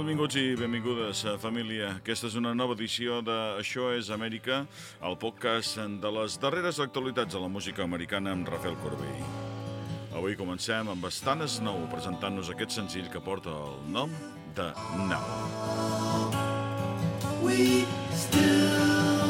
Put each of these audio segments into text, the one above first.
benvinguts i benvingudes, eh, família. Aquesta és una nova edició de Això és Amèrica, el podcast de les darreres actualitats de la música americana amb Rafael Corbí. Avui comencem amb Stan Snow presentant-nos aquest senzill que porta el nom de Now. We still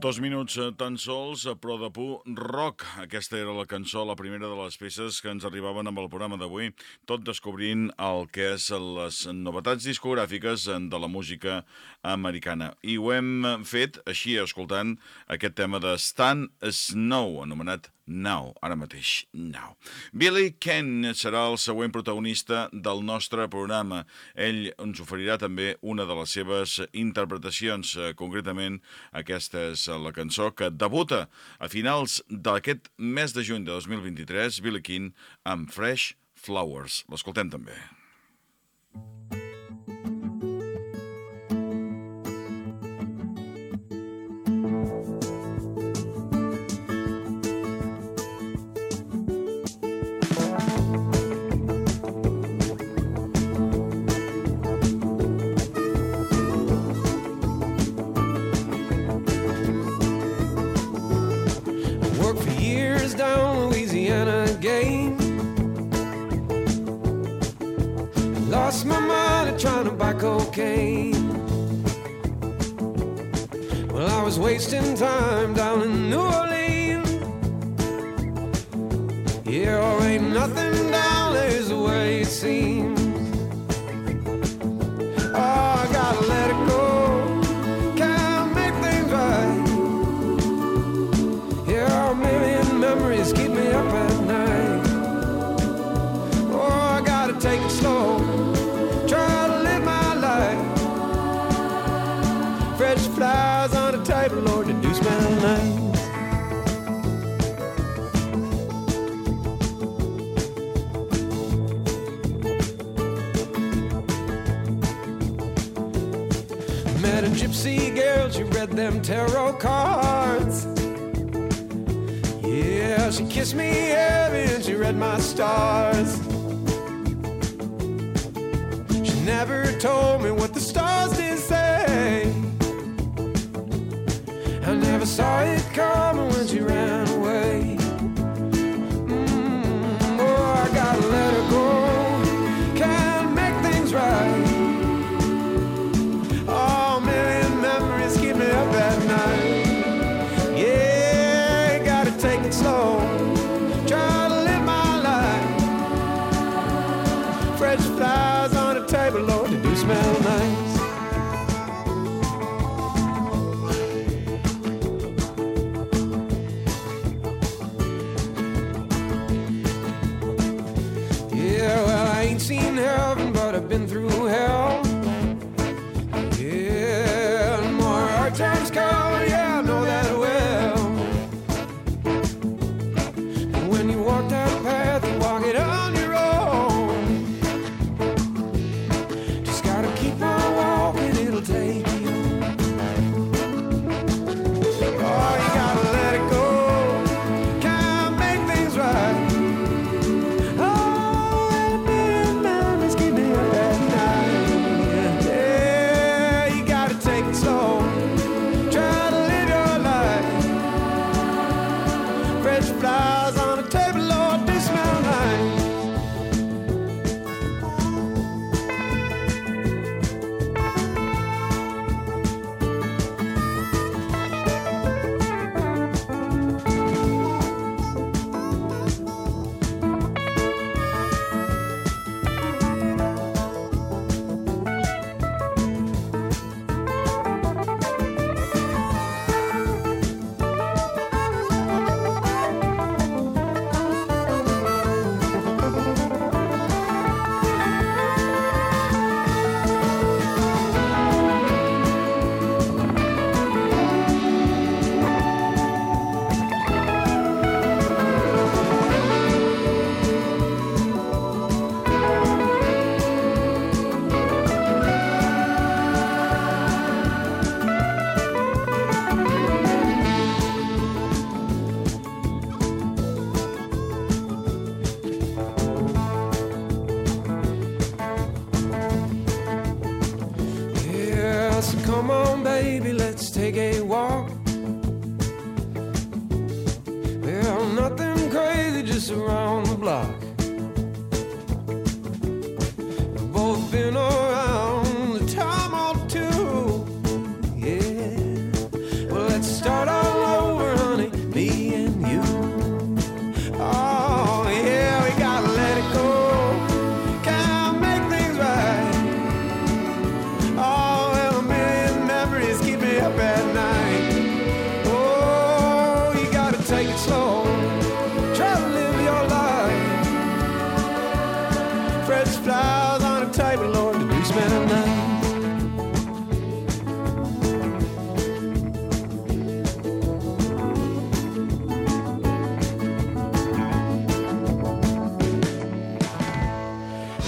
Dos minuts eh, tan sols, però de pur rock. Aquesta era la cançó, la primera de les peces que ens arribaven amb el programa d'avui, tot descobrint el que és les novetats discogràfiques eh, de la música americana. I ho hem fet així, escoltant aquest tema de Stan Snow, anomenat Now, ara mateix, now. Billy Ken serà el següent protagonista del nostre programa. Ell ens oferirà també una de les seves interpretacions. Eh, concretament, aquesta és la cançó que debuta a finals d'aquest mes de juny de 2023, Billy King, amb Fresh Flowers. L'escoltem també. Cocaine. Well, I was wasting time down in New Orleans. Yeah, ain't nothing down there's the way it seems. flies on the table, Lord, you do smell. Met a gypsy girl, she read them tarot cards. Yeah, she kissed me heavy and she read my stars. She never told me what never saw it coming when she ran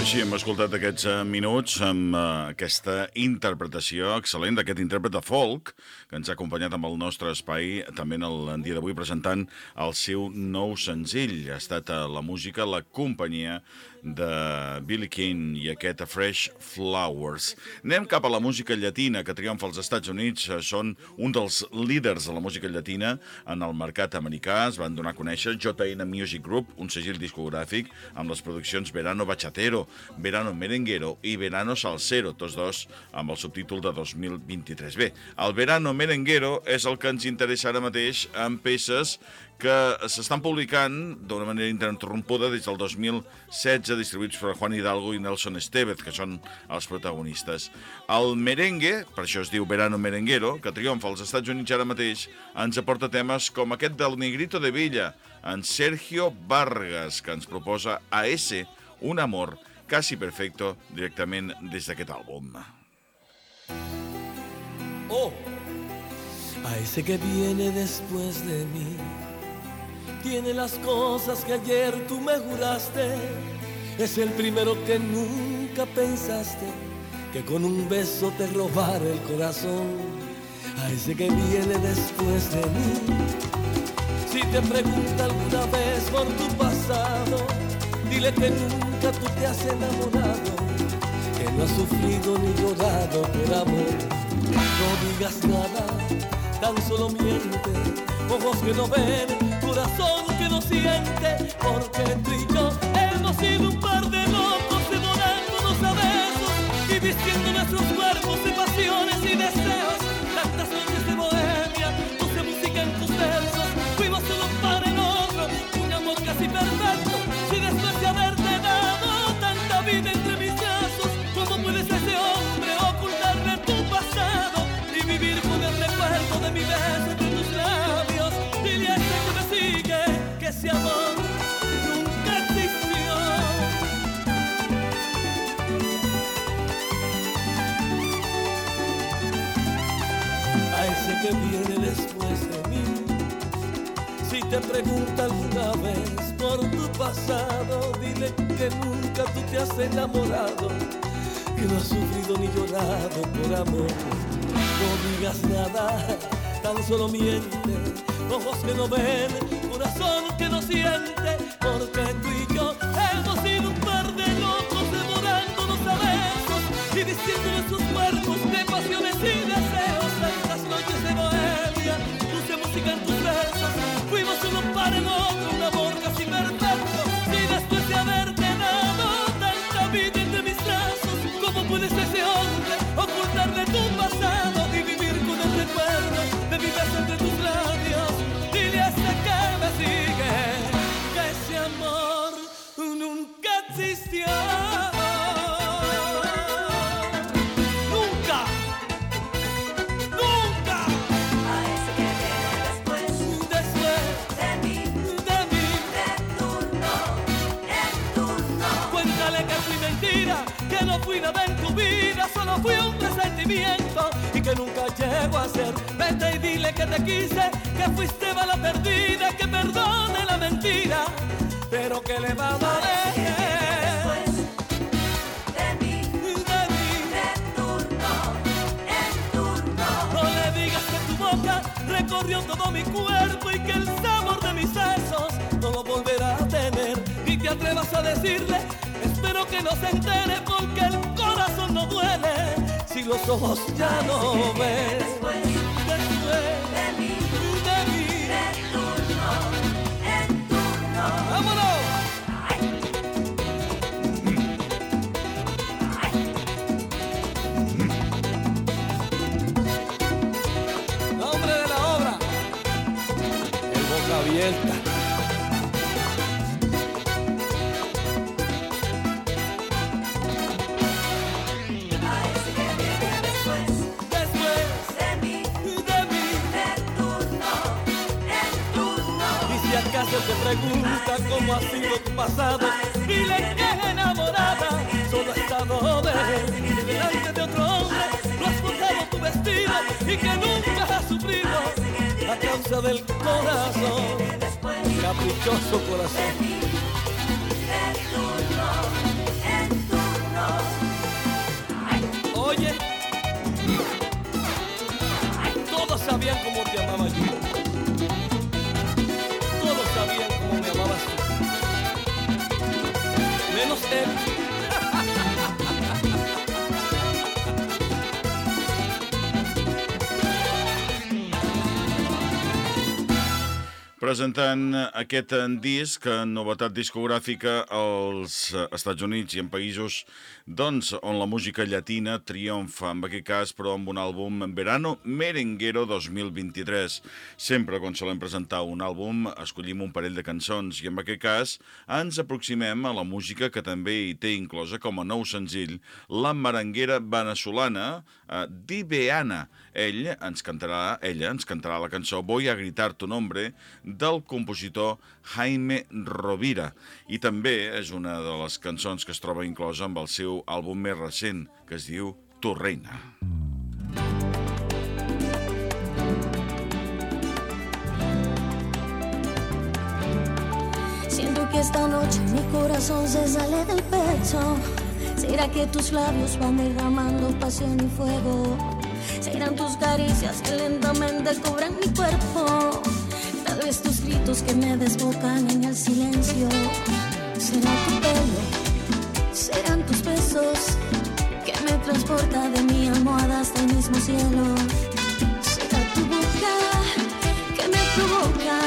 Així hem escoltat aquests eh, minuts amb eh, aquesta interpretació excel·lent d'aquest intèrpret de folk que ens ha acompanyat amb el nostre espai també en el dia d'avui presentant el seu nou senzill. Ha estat eh, la música, la companyia de Billy King i aquest A Fresh Flowers. Anem cap a la música llatina que triomfa als Estats Units. Eh, Són un dels líders de la música llatina en el mercat americà. Es van donar a conèixer JN Music Group, un segell discogràfic amb les produccions Verano Bachatero, Verano Merenguero i Verano Salsero, tots dos amb el subtítol de 2023. Bé, el Verano Merenguero és el que ens interessa ara mateix en peces que s'estan publicant d'una manera ininterrompuda des del 2016, distribuïts per Juan Hidalgo i Nelson Estevez, que són els protagonistes. El merengue, per això es diu Verano Merenguero, que triomfa als Estats Units ara mateix, ens aporta temes com aquest del Negrito de Villa, en Sergio Vargas, que ens proposa a ese un amor casi perfecto directament des d'aquest àlbum. Oh, a ese que viene después de mí. Tiene las cosas que ayer tú me juraste. Es el primero que nunca pensaste que con un beso te robara el corazón. A ese que viene después de mí. Si te pregunta alguna vez por tu pasado, dile que nunca tú te has enamorado, que no has sufrido ni llorado por amor. No digas nada, tan solo miente, ojos que no ven, corazón que no siente, porque tú y yo hemos sido un par te pregunta alguna vez por tu pasado, dile que nunca tú te has enamorado, que no has sufrido ni llorado por amor. No digas nada, tan solo miente, ojos que no ven, corazón que no siente, porque tú y yo hemos sido un par de locos devorándonos a besos y vistiendo fui un presentimiento y que nunca llego a ser. Vete y dile que te quise, que fuiste bala perdida, que perdone la mentira, pero que le va a valer. Después de mí, De mí. en turno, en turno. No le digas que tu boca recorrió todo mi cuerpo y que el sabor de mis sesos no lo volverá a tener. Ni te atrevas a decirle, espero que no se entere no duele si los ojos ya no ven. Después Después de mí, de mí, en turno, en turno. vámonos. Nombre de la obra. El boca abierta. Te pregunta cómo ha sido tu pasado, dile que enamorada, solo ha estado de él. Delante de otro hombre, no has botado tu vestido y que nunca has sufrido a causa del corazón. Caprichoso corazón. Oye, todos sabían cómo te amaba yo. step Presentant aquest disc, novetat discogràfica als Estats Units i en països doncs, on la música llatina triomfa, en aquest cas, però amb un àlbum Verano Merenguero 2023. Sempre quan solem presentar un àlbum escollim un parell de cançons i en aquest cas ens aproximem a la música que també hi té inclosa com a nou senzill la merenguera venezolana eh, Dibeana. Ell ens cantarà, ella ens cantarà la cançó Voy a gritar tu nombre del compositor Jaime Rovira i també és una de les cançons que es troba inclosa amb el seu àlbum més recent que es diu Tu reina. Siento que esta noche mi corazón se sale del pecho. ¿Será que tus labios van derramando pasión y fuego? ¿Serán tus caricias que lentamente cubren mi cuerpo? Tal tus gritos que me desbocan en el silencio. ¿Será tu pelo? ¿Serán tus besos que me transporta de mi almohada hasta el mismo cielo? ¿Será tu boca que me provoca?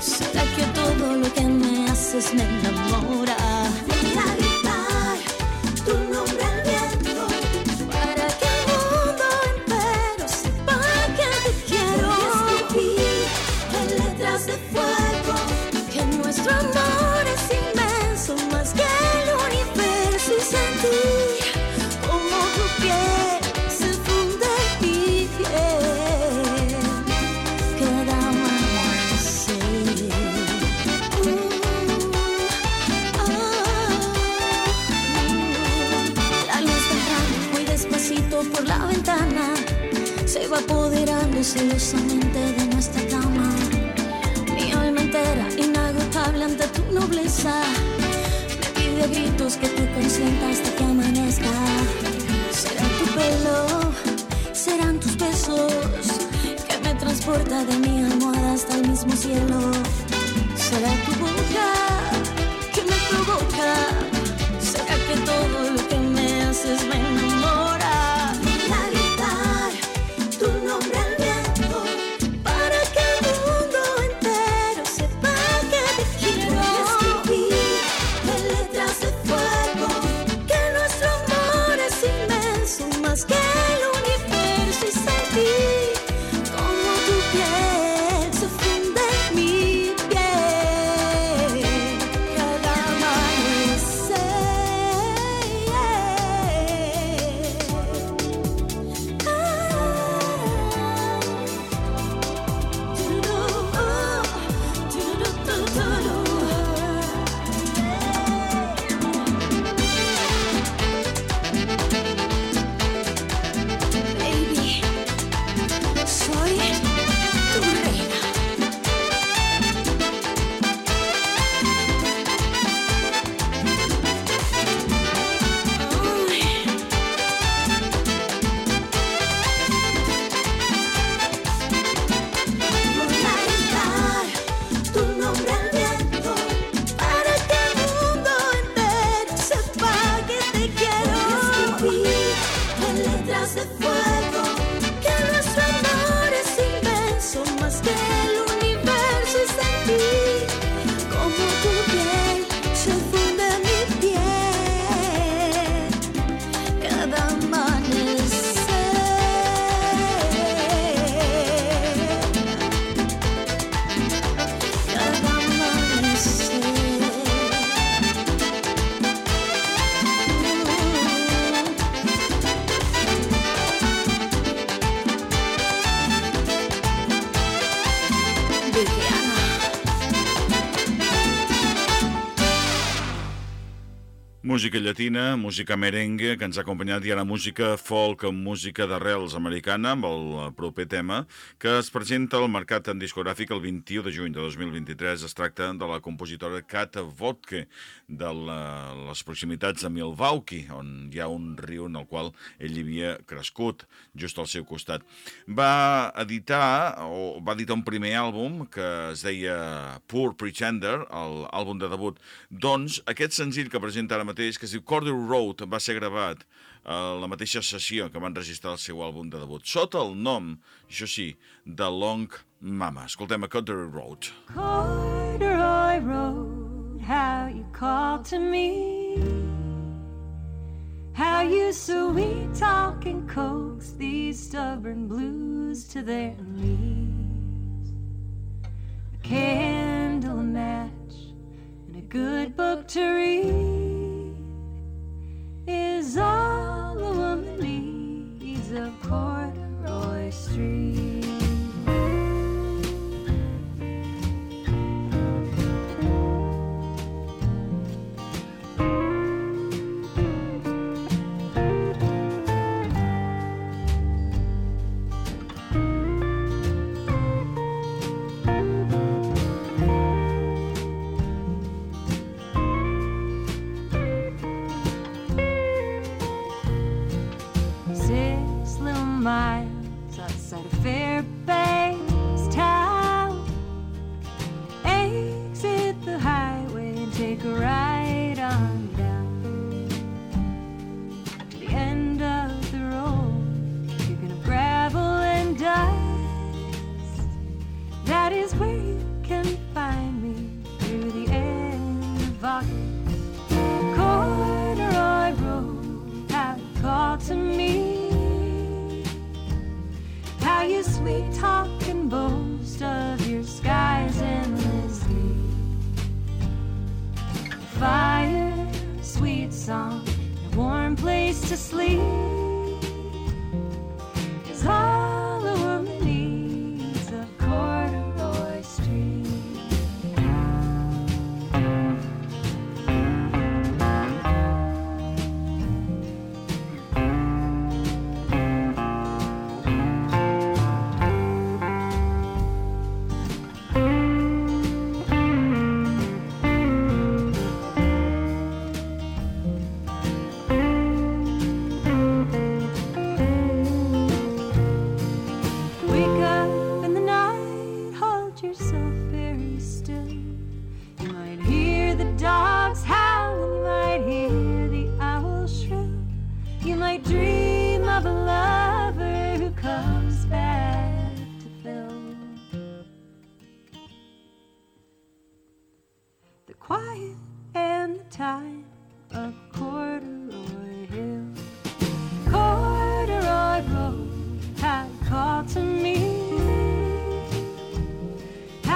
¿Será que todo lo que me haces me enamora? Celosamente de nuestra cama. Mi alma entera inagotable ante tu nobleza me pide gritos que te consienta hasta que amanezca. Será tu pelo, serán tus besos que me transporta de mi almohada hasta el mismo cielo. Será tu boca música llatina, música merengue, que ens ha acompanyat, i ara música folk, música d'arrels americana, amb el proper tema, que es presenta al mercat en discogràfic el 21 de juny de 2023. Es tracta de la compositora Kata Vodke, de la, les proximitats de Milwaukee, on hi ha un riu en el qual ell havia crescut, just al seu costat. Va editar, o va editar un primer àlbum que es deia Poor Pretender, el àlbum de debut. Doncs aquest senzill que presenta ara mateix, que es diu Corduroy Road, va ser gravat a la mateixa sessió que van registrar el seu àlbum de debut, sota el nom, això sí, de Long Mama. Escoltem a Corduroy Road. Corduroy Road, how you call to me. How you sweet talk and coax these stubborn blues to their knees. A candle, a match, and a good book to read is all a woman needs of Corduroy Street.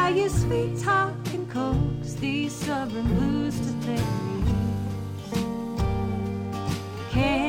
How you sweet talk and coax these stubborn blues to their. Candle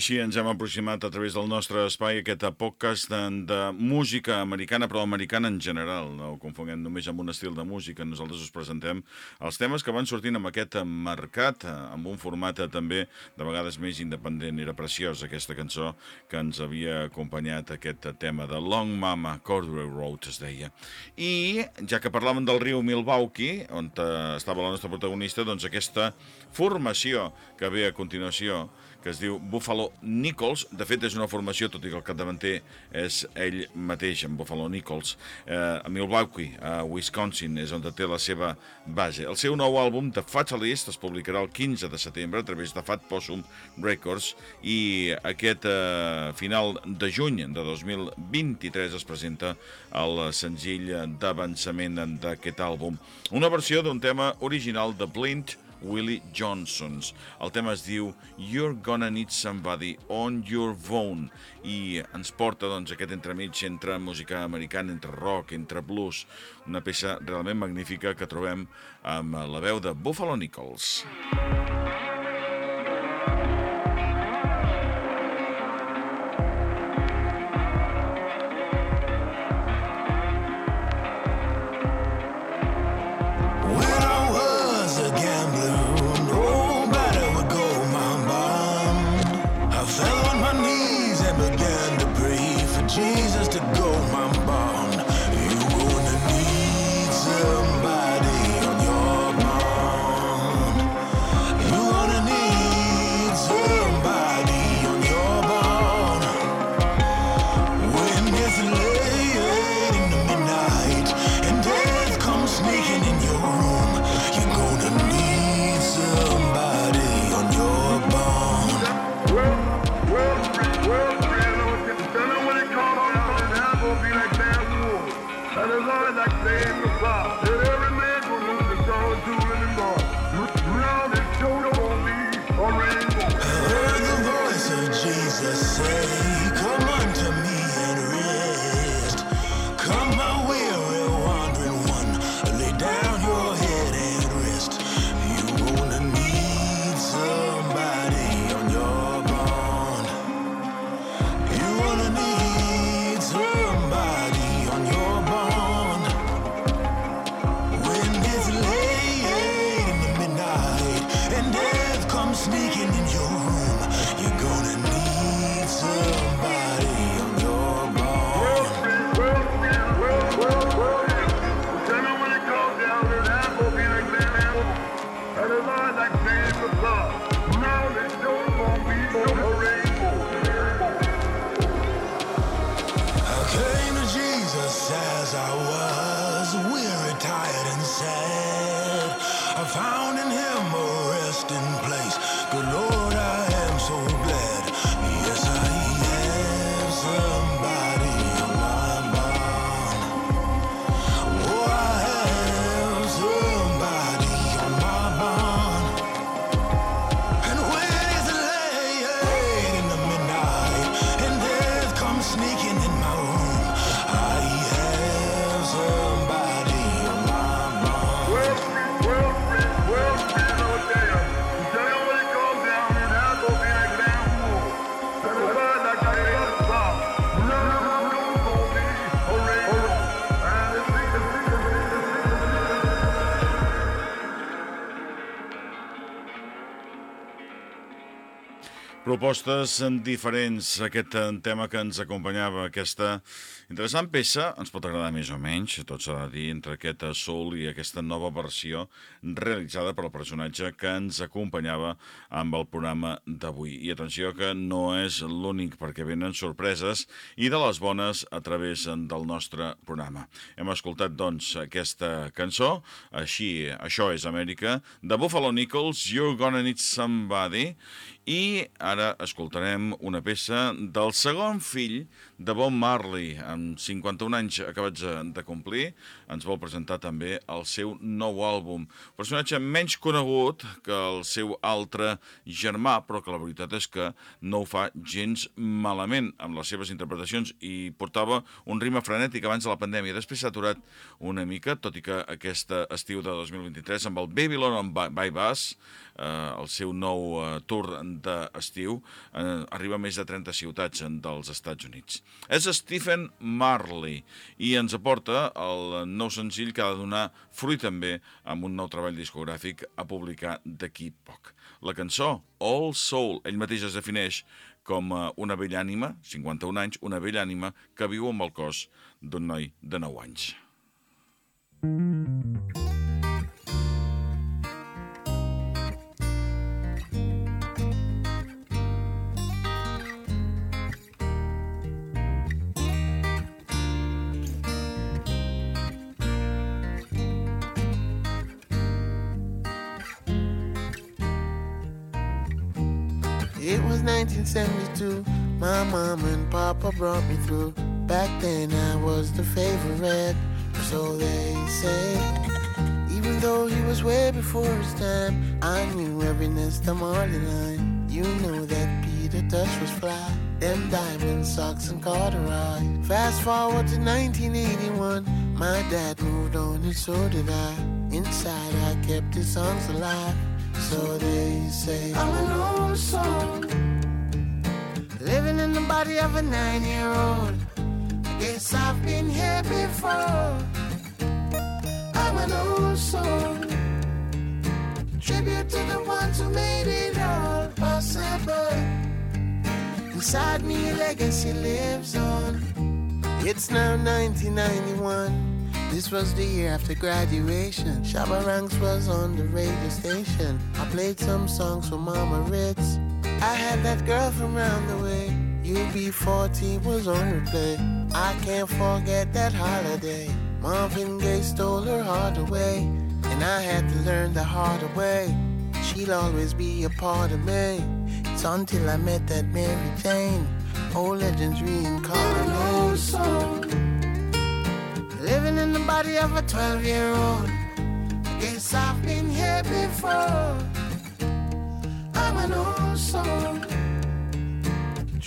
Així ens hem aproximat a través del nostre espai aquest podcast de, música americana, però americana en general. No ho confonguem només amb un estil de música. Nosaltres us presentem els temes que van sortint amb aquest mercat, amb un format també de vegades més independent. Era preciós aquesta cançó que ens havia acompanyat aquest tema de Long Mama, Corduroy Road es deia. I ja que parlàvem del riu Milwaukee, on eh, estava la nostra protagonista, doncs aquesta formació que ve a continuació que es diu Buffalo Nichols. De fet, és una formació, tot i que el capdavanter és ell mateix, en Buffalo Nichols. Eh, a Milwaukee, a Wisconsin, és on té la seva base. El seu nou àlbum, The Fatalist, es publicarà el 15 de setembre a través de Fat Possum Records i aquest eh, final de juny de 2023 es presenta el senzill d'avançament d'aquest àlbum. Una versió d'un tema original de Blind Willie Johnsons. El tema es diu You're Gonna Need Somebody on Your Phone i ens porta doncs, aquest entremig entre música americana, entre rock, entre blues, una peça realment magnífica que trobem amb la veu de Buffalo Nichols. When Propostes diferents, aquest eh, tema que ens acompanyava, aquesta interessant peça, ens pot agradar més o menys, tot s'ha de dir, entre aquest soul i aquesta nova versió realitzada per el personatge que ens acompanyava amb el programa d'avui. I atenció que no és l'únic, perquè venen sorpreses i de les bones a través del nostre programa. Hem escoltat, doncs, aquesta cançó, així, això és Amèrica, de Buffalo Nichols, You're Gonna Need Somebody, i ara escoltarem una peça del segon fill de Bob Marley, amb 51 anys acabats de complir, ens vol presentar també el seu nou àlbum. Personatge menys conegut que el seu altre germà, però que la veritat és que no ho fa gens malament amb les seves interpretacions i portava un ritme frenètic abans de la pandèmia. Després s'ha aturat una mica, tot i que aquest estiu de 2023 amb el Babylon by Bus, eh, el seu nou eh, tour d'estiu, eh, arriba a més de 30 ciutats dels Estats Units. És Stephen Marley i ens aporta el nou senzill que ha de donar fruit també amb un nou treball discogràfic a publicar d'aquí poc. La cançó All Soul, ell mateix es defineix com eh, una vella ànima, 51 anys, una vella ànima que viu amb el cos d'un noi de 9 anys. It was 1972. My mom and papa brought me through. Back then I was the favorite, so they say. Even though he was way before his time, I knew every Nesta Marley line. You know that Peter Touch was fly. Them diamond socks and corduroy. Fast forward to 1981, my dad moved on and so did I. Inside, I kept his songs alive. So they say, I'm an old soul. Living in the body of a nine year old. I Guess I've been here before. I'm an old soul. Tribute to the ones who made it all possible. Inside me, a legacy lives on. It's now 1991. This was the year after graduation. Shabba Ranks was on the radio station. I played some songs for Mama Ritz. I had that girl from round the way. UB40 was on replay. I can't forget that holiday. Marvin Gaye stole her heart away. And I had to learn the harder way. She'll always be a part of me. It's until I met that Mary Jane. Old legends reincarnate. Old soul. Living in the body of a 12 year old. I Guess I've been here before. I'm an old soul.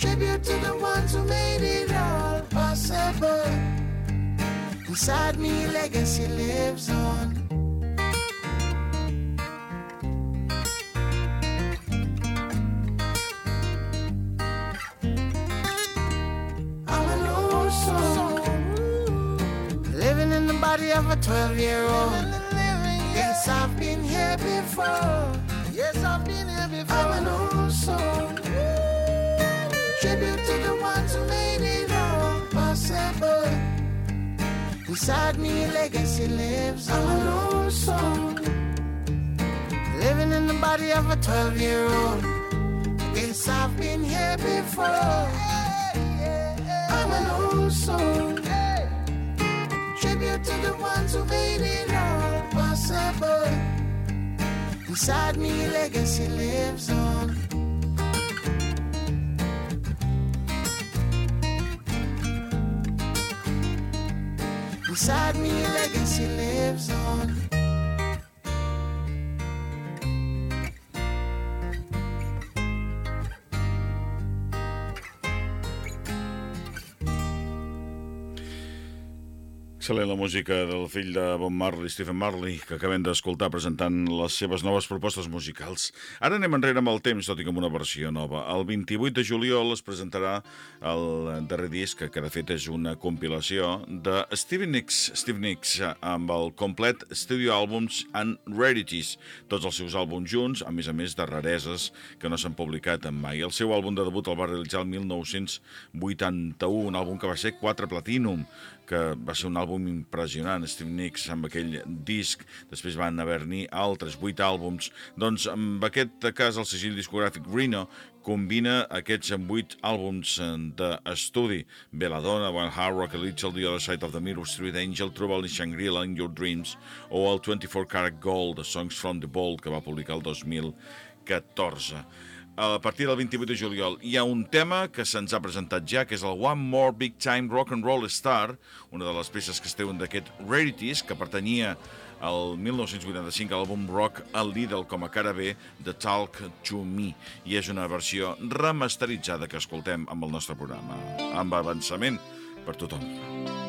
Tribute to the ones who made it all possible. Inside me, legacy lives on. I'm an old soul. Living in the body of a 12 year old. Yes, I've been here before. Yes, I've been here before. I'm an old soul. Tribute to the ones who made it all possible. Inside me, a legacy lives on. Old soul. Living in the body of a 12 year old. Yes, I've been here before. I'm an old soul. Tribute to the ones who made it all possible. Inside me, a legacy lives on. Inside me, a legacy lives on. Excel·lent la música del fill de Bob Marley, Stephen Marley, que acabem d'escoltar presentant les seves noves propostes musicals. Ara anem enrere amb el temps, tot i que amb una versió nova. El 28 de juliol es presentarà el darrer disc, que de fet és una compilació, de Stevie Nicks, Steve Nicks, amb el complet Studio Albums and Rarities, tots els seus àlbums junts, a més a més de rareses que no s'han publicat en mai. El seu àlbum de debut el va realitzar el 1981, un àlbum que va ser 4 Platinum, que va ser un àlbum impressionant, Steve Nicks, amb aquell disc. Després van haver-n'hi altres, vuit àlbums. Doncs, amb aquest cas, el segell discogràfic Reno combina aquests vuit àlbums d'estudi. Belladonna, One Hard Rock, A Little, The Other Side of the Mirror, Street Angel, Trouble in Shangri-La, In Your Dreams, o el 24 Karat Gold, The Songs from the Vault, que va publicar el 2014 a partir del 28 de juliol. Hi ha un tema que se'ns ha presentat ja, que és el One More Big Time Rock and Roll Star, una de les peces que es treuen d'aquest Rarities, que pertanyia al 1985 a l'àlbum rock al Lidl com a cara B de Talk to Me i és una versió remasteritzada que escoltem amb el nostre programa amb avançament per tothom. I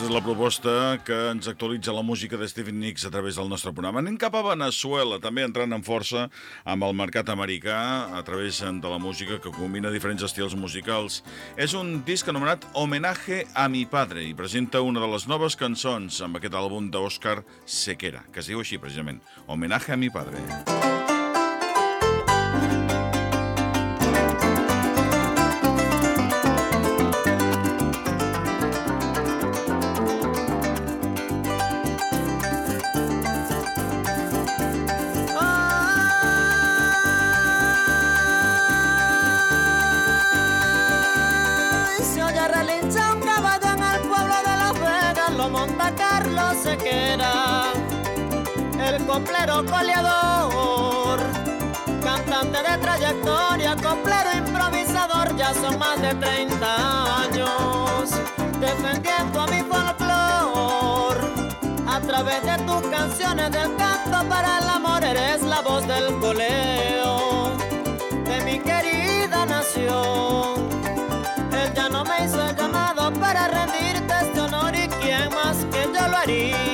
és la proposta que ens actualitza la música de Stephen Nicks a través del nostre programa. Anem cap a Venezuela, també entrant en força amb el mercat americà a través de la música que combina diferents estils musicals. És un disc anomenat Homenaje a mi padre i presenta una de les noves cançons amb aquest àlbum d'Òscar Sequera, que es diu així precisament, Homenaje a mi padre. Ay, coplero coleador, cantante de trayectoria, coplero improvisador, ya son más de 30 años, defendiendo a mi folclor. A través de tus canciones del canto para el amor, eres la voz del coleo de mi querida nación. Él ya no me hizo el llamado para rendirte este honor y quién más que yo lo haría.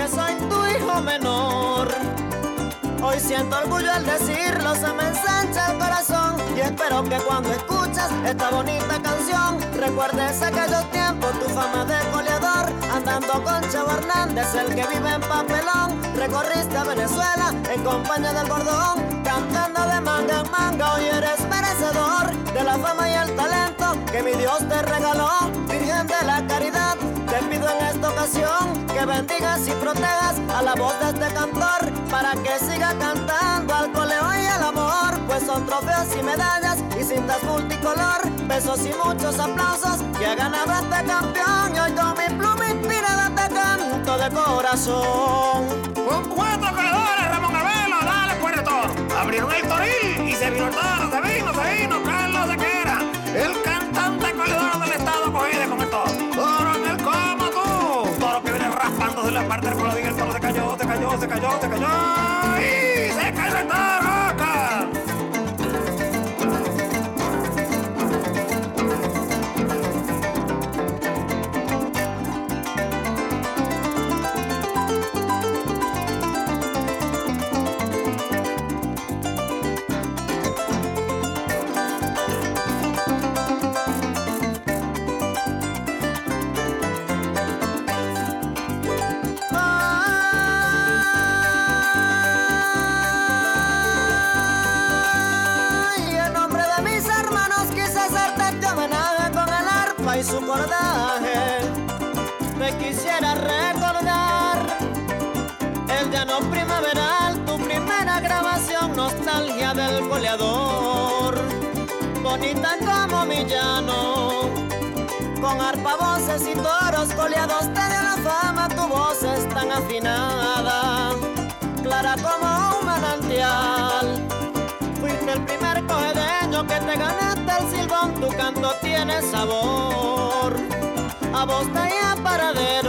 Que soy tu hijo menor. Hoy siento orgullo al decirlo, se me ensancha el corazón. Y espero que cuando escuchas esta bonita canción recuerdes aquellos tiempos, tu fama de goleador, andando con Chavo Hernández, el que vive en Papelón, recorriste a Venezuela en compañía del Gordón, cantando de manga en manga, hoy eres merecedor de la fama y el talento que mi Dios te regaló, Virgen de la Caridad, ocasión que bendigas y protejas a la voz de este cantor para que siga cantando al coleo y al amor, pues son trofeos y medallas y cintas multicolor, besos y muchos aplausos que ha ganado este campeón y hoy con mi pluma inspirada te canto de corazón. Con cuatro corredores, Ramón Abelo, dale puerto. Abrieron el y se Cả nhóm. Bonita como mi llano, con arpa, voces y toros coleados te dio la fama, tu voz es tan afinada, clara como un manantial. Fuiste el primer cogedeño que te ganaste el silbón, tu canto tiene sabor. A voz y paradero,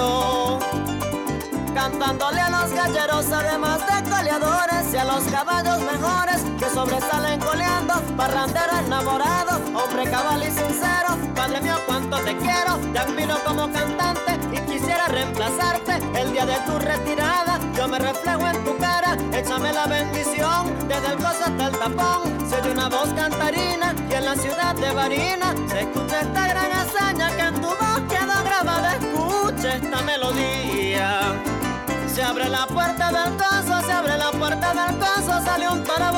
cantándole a los galleros, además de coleadores y a los caballos mejores que sobresalen coleando, parrandero enamorado, hombre cabal y sincero. Padre mío, cuánto te quiero, te admiro como cantante y quisiera reemplazarte el día de tu retirada. Yo me reflejo en tu cara, échame la bendición desde el coso hasta el tapón. Soy una voz cantarina y en la ciudad de Barina se escucha esta gran hazaña que en tu voz puerta del coso, sale un toro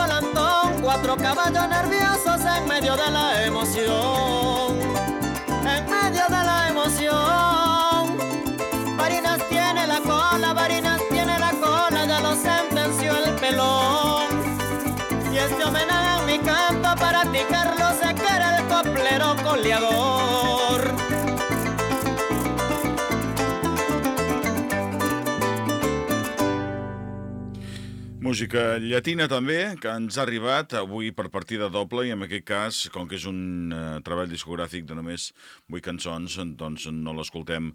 cuatro caballos nerviosos en medio de la emoción, en medio de la emoción. Varinas tiene la cola, Varinas tiene la cola, ya lo sentenció el pelón. Y este homenaje a mi canto para ti, Carlos Sequera, el coplero coleador. Música llatina també, que ens ha arribat avui per partida doble i en aquest cas, com que és un eh, treball discogràfic de només 8 cançons, doncs no l'escoltem,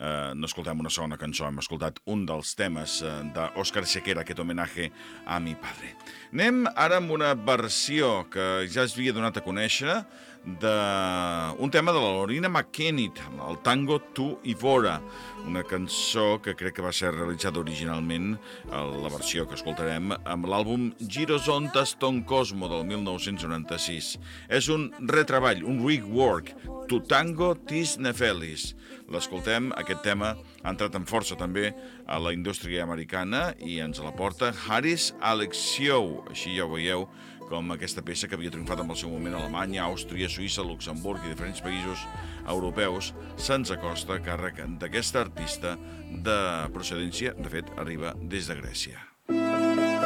eh, no escoltem una segona cançó, hem escoltat un dels temes eh, d'Òscar Sequera, aquest homenatge a mi padre. Anem ara amb una versió que ja es havia donat a conèixer d'un tema de la Lorina McKennitt, el tango Tu i Vora, una cançó que crec que va ser realitzada originalment, eh, la versió que escoltarem, amb l'àlbum Giros Ontas Cosmo del 1996. És un retreball, un rework, Tu Tango Tis Nefelis. L'escoltem, aquest tema ha entrat amb força també a la indústria americana i ens la porta Haris Alexiou, així ja ho veieu, com aquesta peça que havia triomfat en el seu moment a Alemanya, Àustria, Suïssa, Luxemburg i diferents països europeus, se'ns acosta a càrrec d'aquesta artista de procedència, de fet, arriba des de Grècia. Το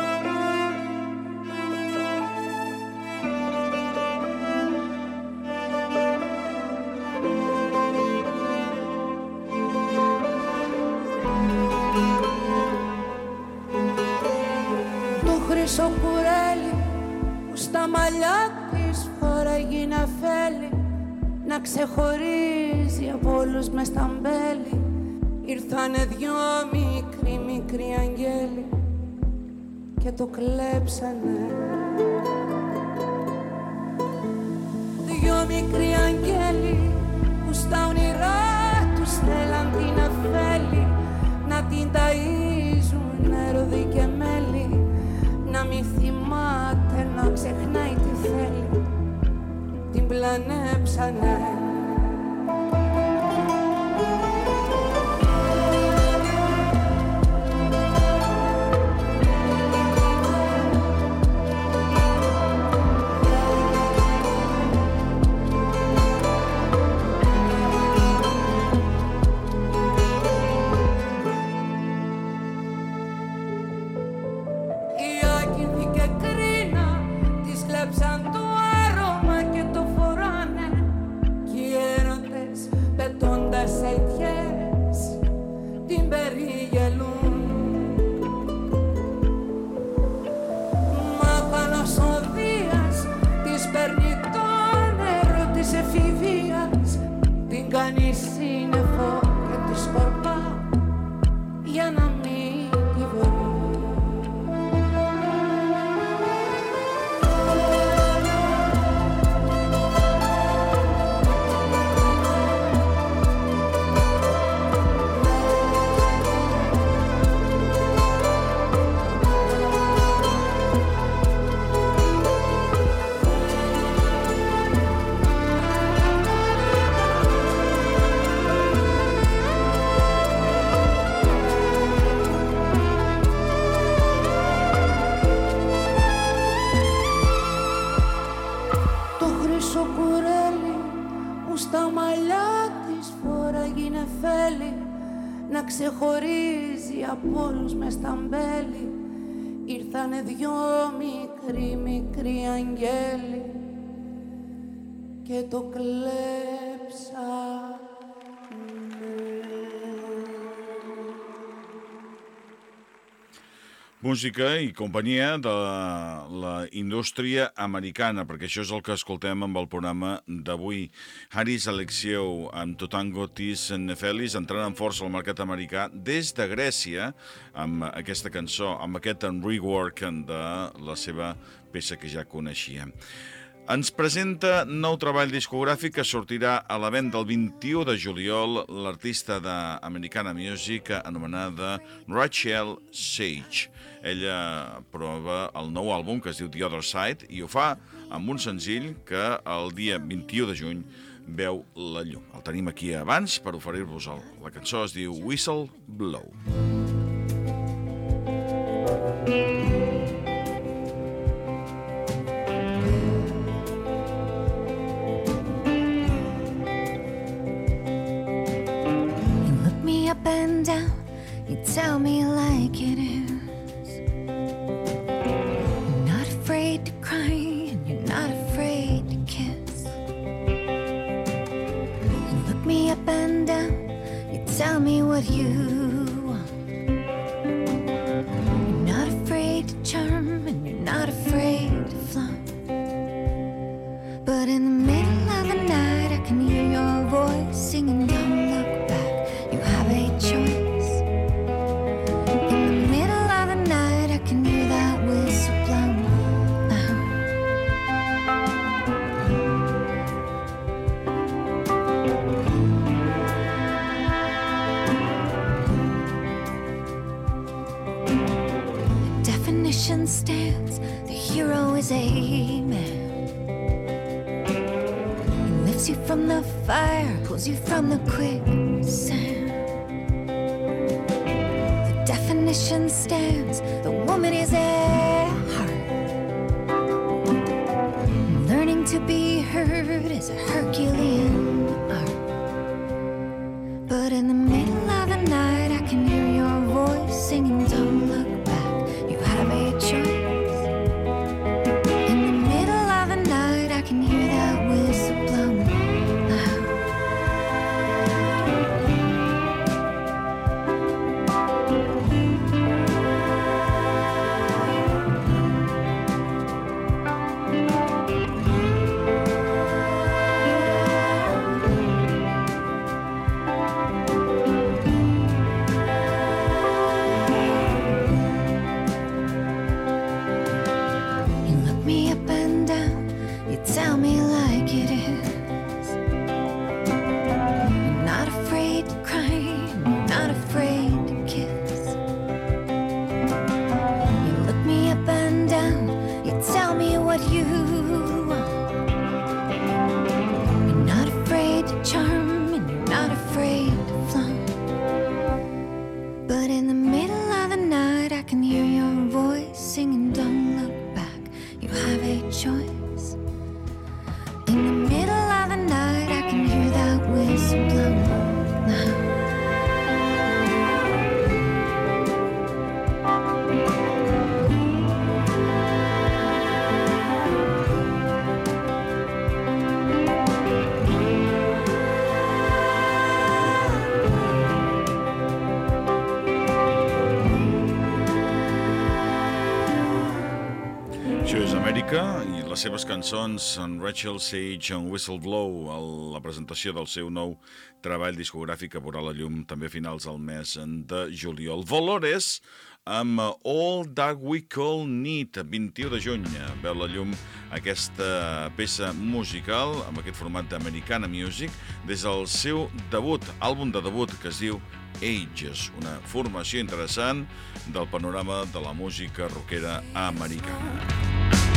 στα μαλλιά της φοράγει να φέλει να ξεχωρίζει από όλους μες στα μπέλη. Ήρθανε δυο μικροί μικροί αγγέλοι και το κλέψανε. Δυο μικροί αγγέλοι που στα όνειρά τους θέλαν την αφέλη να την ταΐζουν νεροδί και μέλι. να μη θυμάται να ξεχνάει τι θέλει. Την πλανέψανε από όλους μες στα μπέλη ήρθανε δυο μικροί μικροί αγγέλοι και το κλέψα Música i companyia de la, la indústria americana, perquè això és el que escoltem amb el programa d'avui. Haris Alexiou amb Totango Tis Nefelis entrant en força al mercat americà des de Grècia amb aquesta cançó, amb aquest rework de la seva peça que ja coneixíem. Ens presenta nou treball discogràfic que sortirà a la venda el 21 de juliol l'artista d'Americana Music anomenada Rachel Sage. Ella prova el nou àlbum que es diu The Other Side i ho fa amb un senzill que el dia 21 de juny veu la llum. El tenim aquí abans per oferir-vos el. La cançó es diu Whistle Blow. You up and down, you tell me like it is. You're not afraid to cry, and you're not afraid to kiss. You look me up and down, you tell me what you want. You're not afraid to charm, and you're not afraid to flaunt. But in the middle of the night, I can hear your voice singing, Don't look fire, pulls you from the quicksand. Les seves cançons en Rachel Sage en Whistleblow, el- la presentació del seu nou treball discogràfic que veurà la llum també a finals del mes de juliol. Valores amb All That We Call Need, 21 de juny. Veu la llum aquesta peça musical amb aquest format d'Americana Music des del seu debut, àlbum de debut que es diu Ages, una formació interessant del panorama de la música rockera americana.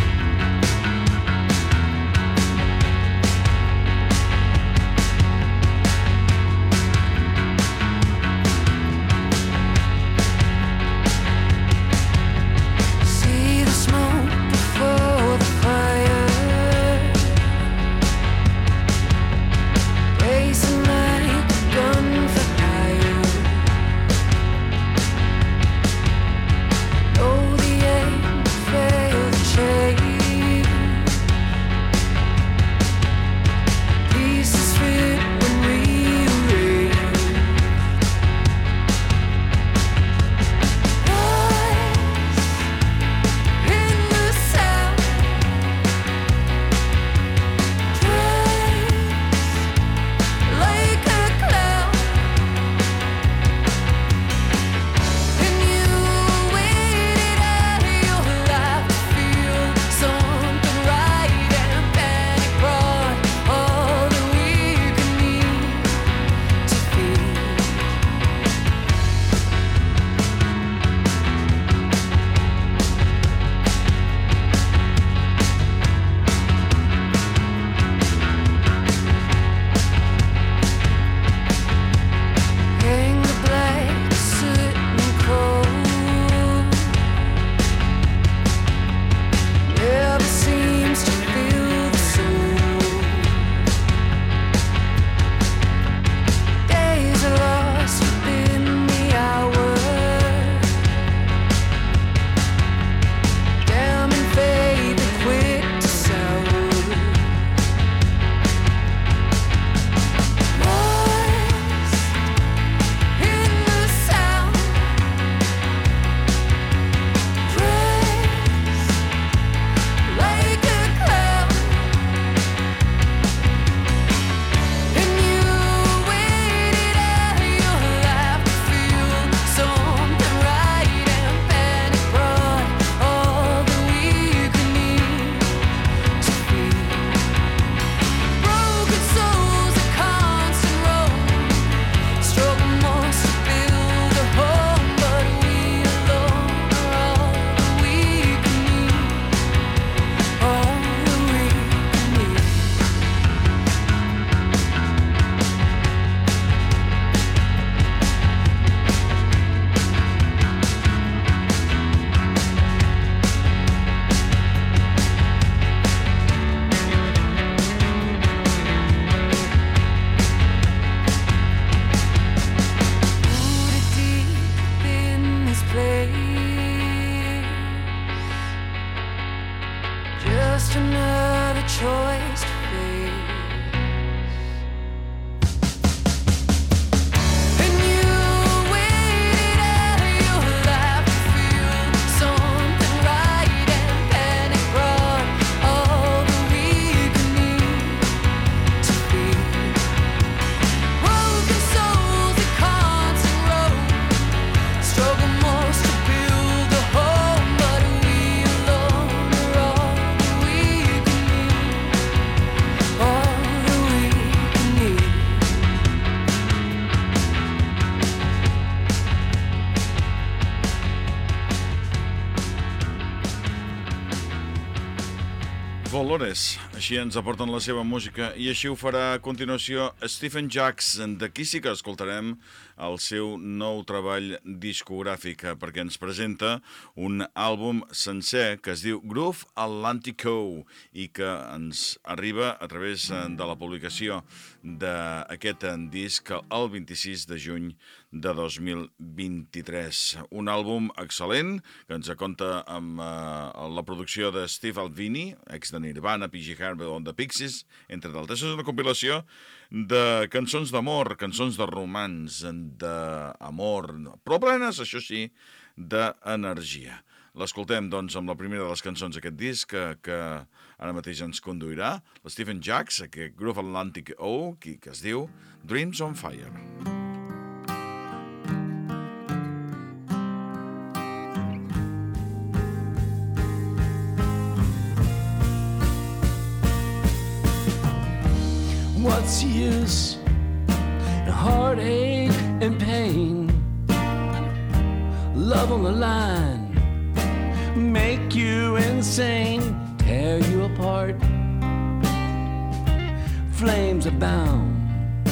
Dolores. Així ens aporten la seva música i així ho farà a continuació Stephen Jackson. D'aquí sí que escoltarem el seu nou treball discogràfic perquè ens presenta un àlbum sencer que es diu Groove Atlantico i que ens arriba a través de la publicació d'aquest disc el 26 de juny de 2023. Un àlbum excel·lent que ens aconta amb eh, la producció de Steve Albini, ex de Nirvana, PG Harvey on the Pixies, entre d'altres. És una compilació de cançons d'amor, cançons de romans, d'amor, però plenes, això sí, d'energia. L'escoltem, doncs, amb la primera de les cançons d'aquest disc, que, que ara mateix ens conduirà, l'Stephen Jacks, aquest Groove Atlantic O, que, que es diu Dreams on Fire. What's the use? Heartache and pain. Love on the line. Make you insane. Tear you apart. Flames abound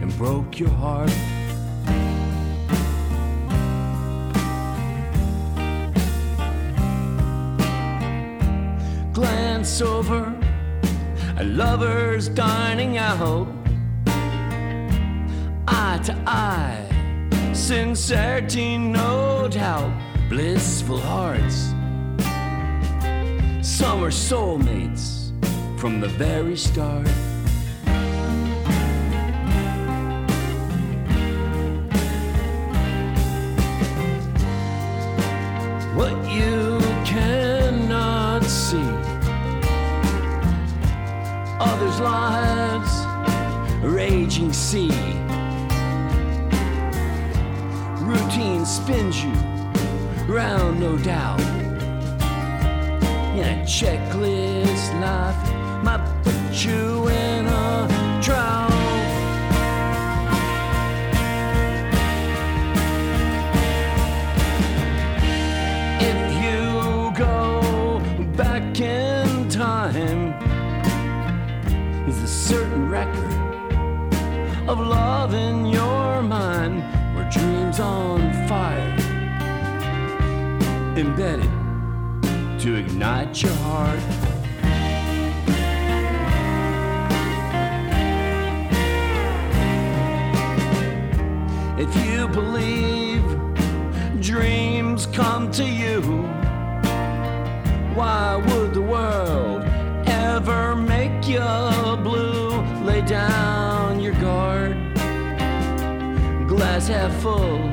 and broke your heart. Glance over a lover's dining out, eye to eye, sincerity, no doubt, blissful hearts. Some are soulmates from the very start. Sea. Routine spins you round, no doubt. In a checklist life embedded to ignite your heart. If you believe dreams come to you, why would the world ever make you blue? Lay down your guard. Glass half full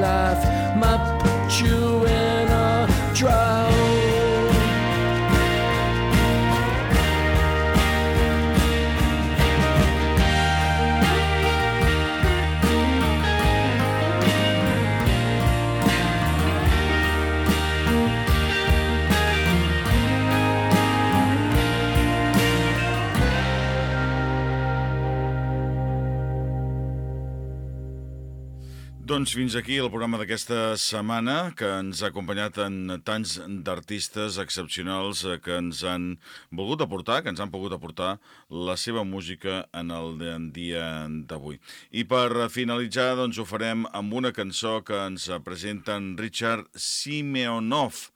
life, my children. Doncs fins aquí el programa d'aquesta setmana que ens ha acompanyat en tants d'artistes excepcionals que ens han volgut aportar, que ens han pogut aportar la seva música en el dia d'avui. I per finalitzar, doncs ho farem amb una cançó que ens presenta en Richard Simeonov.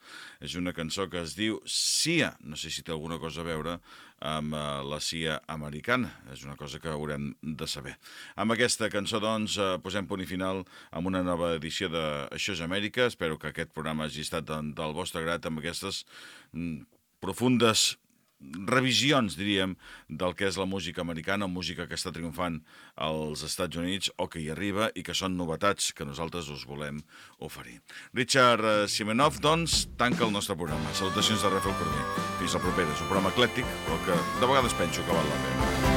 És una cançó que es diu Sia. No sé si té alguna cosa a veure amb eh, la CIA americana. És una cosa que haurem de saber. Amb aquesta cançó, doncs, eh, posem punt i final amb una nova edició de Això és Amèrica. Espero que aquest programa hagi estat del, vostre grat amb aquestes mm, profundes revisions, diríem, del que és la música americana, música que està triomfant als Estats Units o que hi arriba i que són novetats que nosaltres us volem oferir. Richard eh, Simenov, doncs, tanca el nostre programa. Salutacions de Rafael Corder. Fins la propera. És un programa eclèctic, però que de vegades penso que val la pena.